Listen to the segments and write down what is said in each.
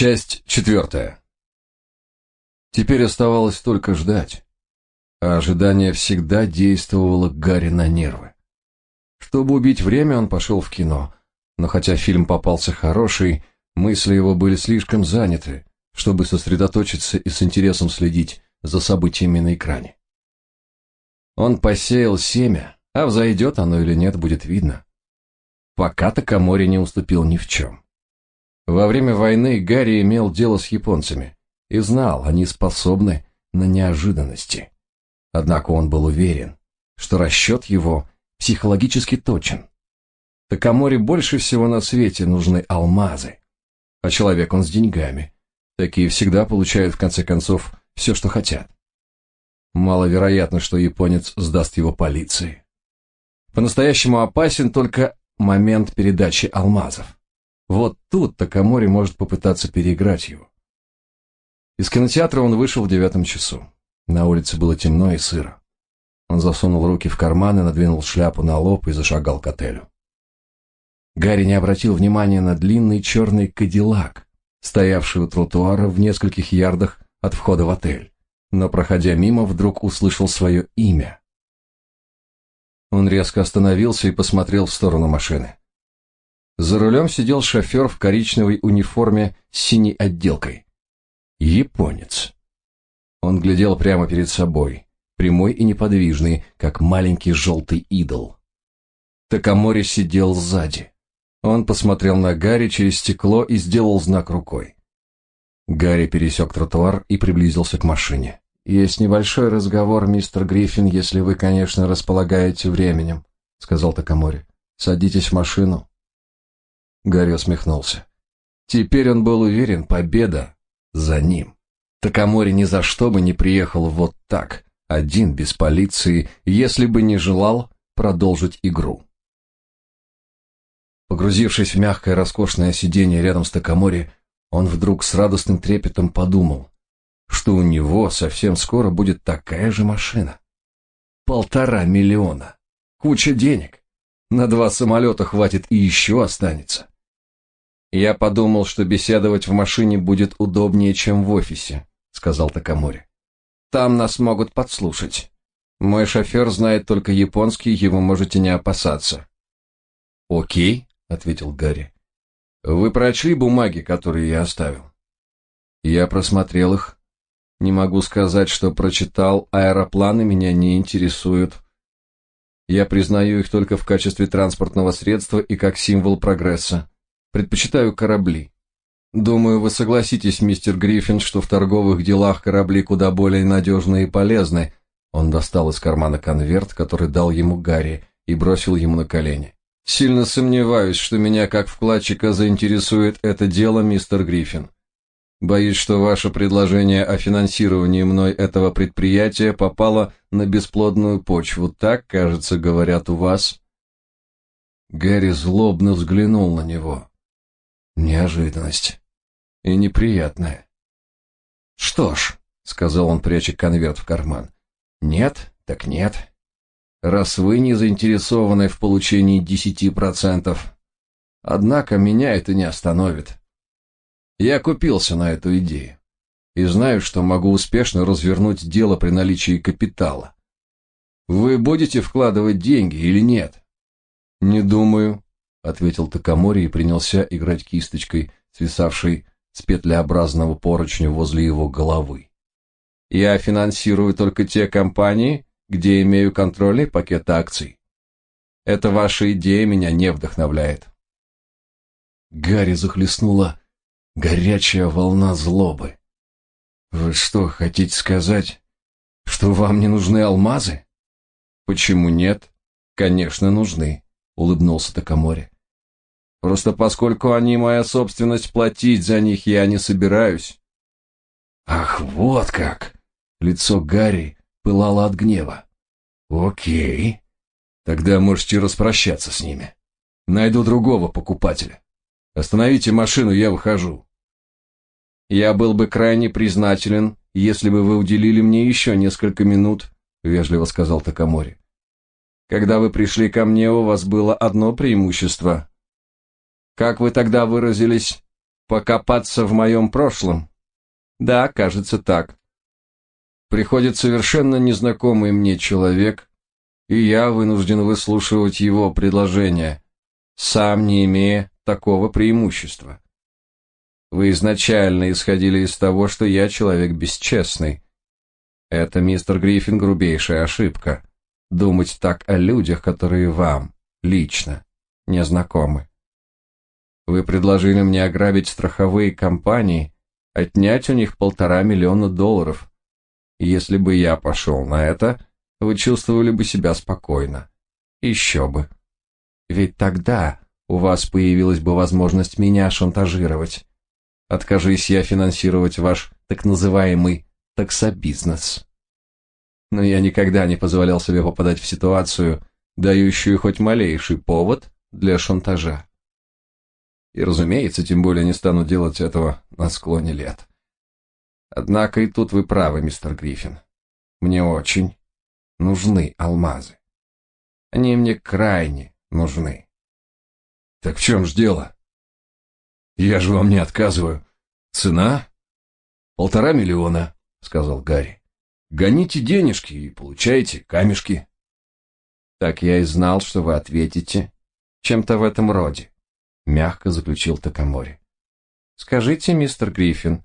Часть четвертая. Теперь оставалось только ждать. А ожидание всегда действовало Гарри на нервы. Чтобы убить время, он пошел в кино. Но хотя фильм попался хороший, мысли его были слишком заняты, чтобы сосредоточиться и с интересом следить за событиями на экране. Он посеял семя, а взойдет оно или нет, будет видно. Пока Такамори не уступил ни в чем. Во время войны Гарри имел дело с японцами и знал, они способны на неожиданности. Однако он был уверен, что расчет его психологически точен. Такамори больше всего на свете нужны алмазы, а человек он с деньгами. Такие всегда получают в конце концов все, что хотят. Маловероятно, что японец сдаст его полиции. По-настоящему опасен только момент передачи алмазов. Вот тут Такамори может попытаться переиграть его. Из кинотеатра он вышел в девятом часу. На улице было темно и сыро. Он засунул руки в карманы, надвинул шляпу на лоб и зашагал к отелю. Гарри не обратил внимания на длинный черный кадиллак, стоявший у тротуара в нескольких ярдах от входа в отель, но, проходя мимо, вдруг услышал свое имя. Он резко остановился и посмотрел в сторону машины. За рулем сидел шофер в коричневой униформе с синей отделкой. Японец. Он глядел прямо перед собой, прямой и неподвижный, как маленький желтый идол. Такамори сидел сзади. Он посмотрел на Гарри через стекло и сделал знак рукой. Гарри пересек тротуар и приблизился к машине. «Есть небольшой разговор, мистер Гриффин, если вы, конечно, располагаете временем», — сказал Такамори. «Садитесь в машину, Гарри усмехнулся. Теперь он был уверен, победа за ним. Такамори ни за что бы не приехал вот так, один, без полиции, если бы не желал продолжить игру. Погрузившись в мягкое роскошное сиденье рядом с Такамори, он вдруг с радостным трепетом подумал, что у него совсем скоро будет такая же машина. Полтора миллиона. Куча денег. На два самолета хватит и еще останется. Я подумал, что беседовать в машине будет удобнее, чем в офисе, сказал Такамори. Там нас могут подслушать. Мой шофер знает только японский, его можете не опасаться. Окей, ответил Гарри. Вы прочли бумаги, которые я оставил? Я просмотрел их. Не могу сказать, что прочитал, аэропланы меня не интересуют. Я признаю их только в качестве транспортного средства и как символ прогресса. Предпочитаю корабли. Думаю, вы согласитесь, мистер Гриффин, что в торговых делах корабли куда более надежны и полезны. Он достал из кармана конверт, который дал ему Гарри, и бросил ему на колени. Сильно сомневаюсь, что меня как вкладчика заинтересует это дело, мистер Гриффин. Боюсь, что ваше предложение о финансировании мной этого предприятия попало на бесплодную почву. Так, кажется, говорят у вас. Гарри злобно взглянул на него. Неожиданность. И неприятная. Что ж, сказал он, пряча конверт в карман. Нет, так нет. Раз вы не заинтересованы в получении десяти процентов, однако меня это не остановит. Я купился на эту идею и знаю, что могу успешно развернуть дело при наличии капитала. Вы будете вкладывать деньги или нет? Не думаю, ответил Такамори и принялся играть кисточкой, свисавшей с петлеобразного поручня возле его головы. Я финансирую только те компании, где имею контрольный пакет акций. Эта ваша идея меня не вдохновляет. Гарри захлестнула горячая волна злобы. Вы что, хотите сказать, что вам не нужны алмазы? Почему нет? Конечно, нужны, улыбнулся Такамори. Просто поскольку они моя собственность, платить за них я не собираюсь. Ах, вот как. Лицо Гарри пылало от гнева. О'кей. Тогда можете распрощаться с ними. Найду другого покупателя. Остановите машину, я выхожу. Я был бы крайне признателен, если бы вы уделили мне еще несколько минут, вежливо сказал Такамори. Когда вы пришли ко мне, у вас было одно преимущество. Как вы тогда выразились? Покопаться в моем прошлом? Да, кажется так. Приходит совершенно незнакомый мне человек, и я вынужден выслушивать его предложение, сам не имея такого преимущества. Вы изначально исходили из того, что я человек бесчестный. Это, мистер Гриффин, грубейшая ошибка. Думать так о людях, которые вам, лично, не знакомы. Вы предложили мне ограбить страховые компании, отнять у них полтора миллиона долларов. если бы я пошел на это, вы чувствовали бы себя спокойно. Еще бы. Ведь тогда у вас появилась бы возможность меня шантажировать. Откажись я финансировать ваш так называемый таксобизнес. Но я никогда не позволял себе попадать в ситуацию, дающую хоть малейший повод для шантажа. И, разумеется, тем более не стану делать этого на склоне лет. Однако и тут вы правы, мистер Гриффин. Мне очень нужны алмазы. Они мне крайне нужны. Так в чем ж дело? Я же вам не отказываю. Цена? Полтора миллиона, сказал Гарри. Гоните денежки и получайте камешки. Так я и знал, что вы ответите чем-то в этом роде, мягко заключил Такамори. Скажите, мистер Гриффин,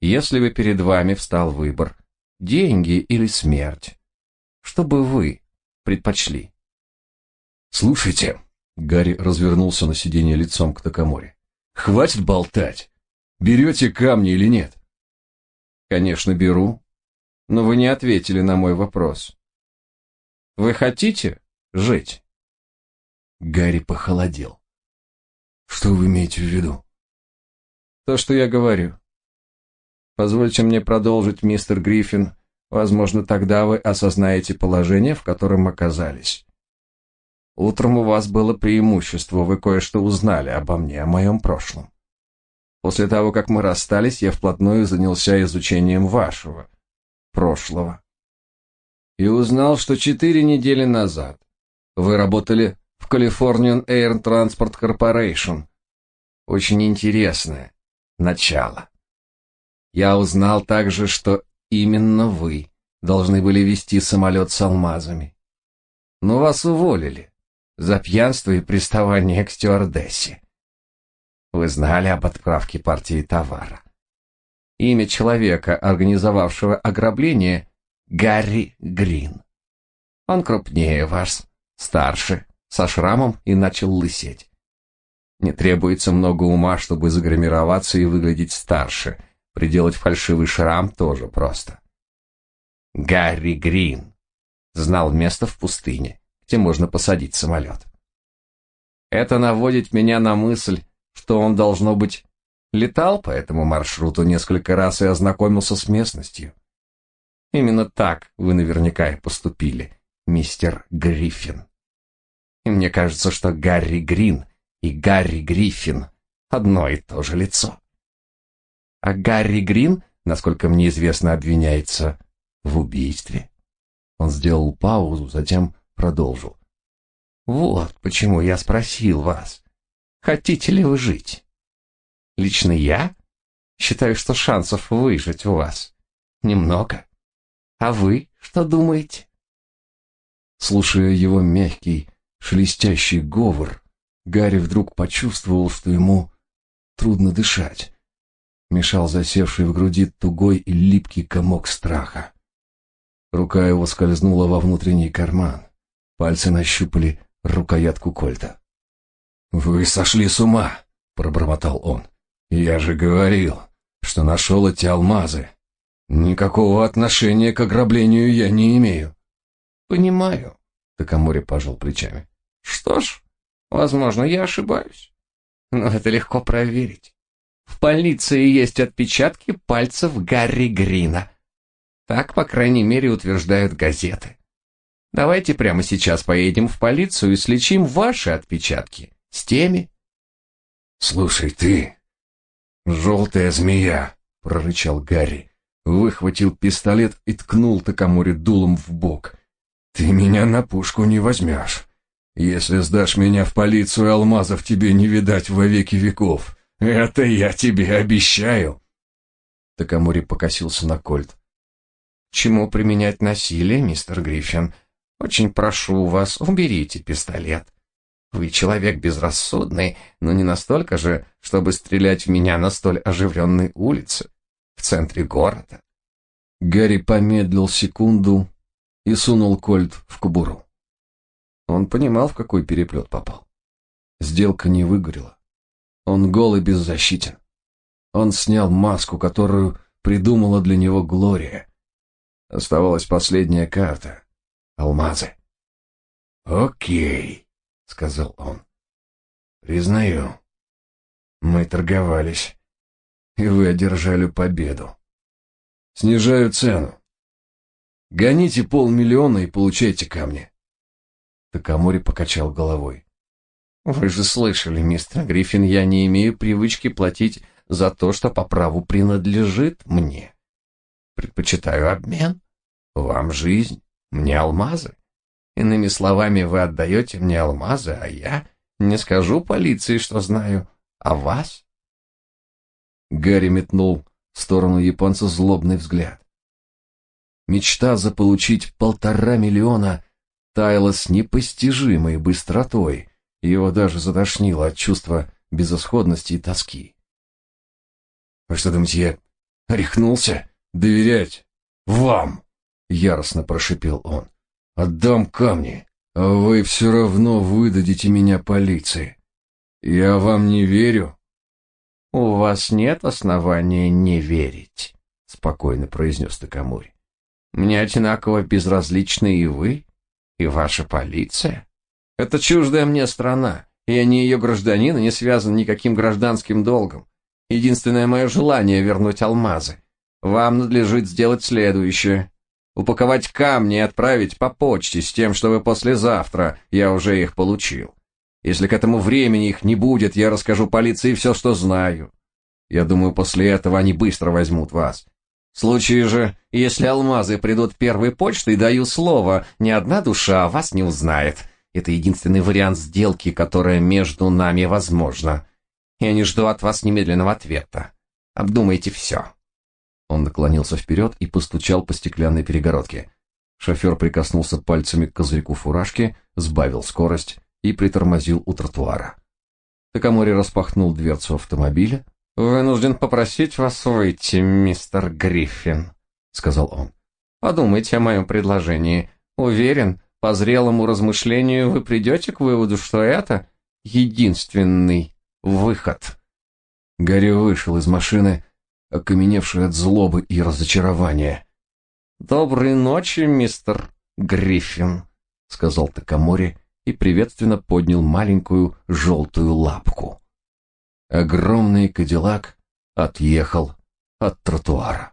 если бы перед вами встал выбор, деньги или смерть, что бы вы предпочли? Слушайте, Гарри развернулся на сиденье лицом к Такамори. Хватит болтать. Берете камни или нет? Конечно, беру. Но вы не ответили на мой вопрос. Вы хотите жить? Гарри похолодел. Что вы имеете в виду? То, что я говорю. Позвольте мне продолжить, мистер Гриффин. Возможно, тогда вы осознаете положение, в котором оказались. Утром у вас было преимущество, вы кое-что узнали обо мне, о моем прошлом. После того, как мы расстались, я вплотную занялся изучением вашего прошлого. И узнал, что четыре недели назад вы работали в Californian Air Transport Corporation. Очень интересное начало. Я узнал также, что именно вы должны были вести самолет с алмазами. Но вас уволили за пьянство и приставание к стюардессе. Вы знали об отправке партии товара. Имя человека, организовавшего ограбление, Гарри Грин. Он крупнее вас, старше, со шрамом и начал лысеть. Не требуется много ума, чтобы загримироваться и выглядеть старше. Приделать фальшивый шрам тоже просто. Гарри Грин знал место в пустыне где можно посадить самолет. Это наводит меня на мысль, что он, должно быть, летал по этому маршруту несколько раз и ознакомился с местностью. Именно так вы наверняка и поступили, мистер Гриффин. И мне кажется, что Гарри Грин и Гарри Гриффин одно и то же лицо. А Гарри Грин, насколько мне известно, обвиняется в убийстве. Он сделал паузу, затем продолжил. Вот почему я спросил вас, хотите ли вы жить? Лично я считаю, что шансов выжить у вас немного. А вы что думаете? Слушая его мягкий, шелестящий говор, Гарри вдруг почувствовал, что ему трудно дышать. Мешал засевший в груди тугой и липкий комок страха. Рука его скользнула во внутренний карман. Пальцы нащупали рукоятку кольта. «Вы сошли с ума!» — пробормотал он. «Я же говорил, что нашел эти алмазы. Никакого отношения к ограблению я не имею». «Понимаю», — Такамори пожал плечами. «Что ж, возможно, я ошибаюсь. Но это легко проверить. В полиции есть отпечатки пальцев Гарри Грина. Так, по крайней мере, утверждают газеты. Давайте прямо сейчас поедем в полицию и сличим ваши отпечатки с теми. Слушай ты, желтая змея, прорычал Гарри, выхватил пистолет и ткнул Такамори дулом в бок. Ты меня на пушку не возьмешь. Если сдашь меня в полицию, алмазов тебе не видать во веки веков. Это я тебе обещаю. Такамори покосился на кольт. Чему применять насилие, мистер Гриффин? Очень прошу вас, уберите пистолет. Вы человек безрассудный, но не настолько же, чтобы стрелять в меня на столь оживленной улице, в центре города. Гарри помедлил секунду и сунул кольт в кобуру. Он понимал, в какой переплет попал. Сделка не выгорела. Он гол и беззащитен. Он снял маску, которую придумала для него Глория. Оставалась последняя карта — алмазы. «Окей», — сказал он. «Признаю, мы торговались, и вы одержали победу. Снижаю цену. Гоните полмиллиона и получайте камни». Такамори покачал головой. «Вы же слышали, мистер Гриффин, я не имею привычки платить за то, что по праву принадлежит мне. Предпочитаю обмен. Вам жизнь, мне алмазы. Иными словами, вы отдаете мне алмазы, а я не скажу полиции, что знаю о вас. Гарри метнул в сторону японца злобный взгляд. Мечта заполучить полтора миллиона таяла с непостижимой быстротой, его даже затошнило от чувства безысходности и тоски. «Вы что думаете, я рехнулся доверять вам?» — яростно прошипел он. «Отдам камни, а вы все равно выдадите меня полиции. Я вам не верю». «У вас нет основания не верить», — спокойно произнес Такамури. «Мне одинаково безразличны и вы, и ваша полиция. Это чуждая мне страна, и я не ее гражданин и не связан никаким гражданским долгом. Единственное мое желание — вернуть алмазы. Вам надлежит сделать следующее. Упаковать камни и отправить по почте с тем, чтобы послезавтра я уже их получил. Если к этому времени их не будет, я расскажу полиции все, что знаю. Я думаю, после этого они быстро возьмут вас. В случае же, если алмазы придут первой почтой, даю слово, ни одна душа вас не узнает. Это единственный вариант сделки, которая между нами возможна. Я не жду от вас немедленного ответа. Обдумайте все». Он наклонился вперед и постучал по стеклянной перегородке. Шофер прикоснулся пальцами к козырьку фуражки, сбавил скорость и притормозил у тротуара. Такамори распахнул дверцу автомобиля. «Вынужден попросить вас выйти, мистер Гриффин», — сказал он. «Подумайте о моем предложении. Уверен, по зрелому размышлению вы придете к выводу, что это единственный выход. Гарри вышел из машины, окаменевший от злобы и разочарования. «Доброй ночи, мистер Гриффин», — сказал Такамори и приветственно поднял маленькую желтую лапку. Огромный кадиллак отъехал от тротуара.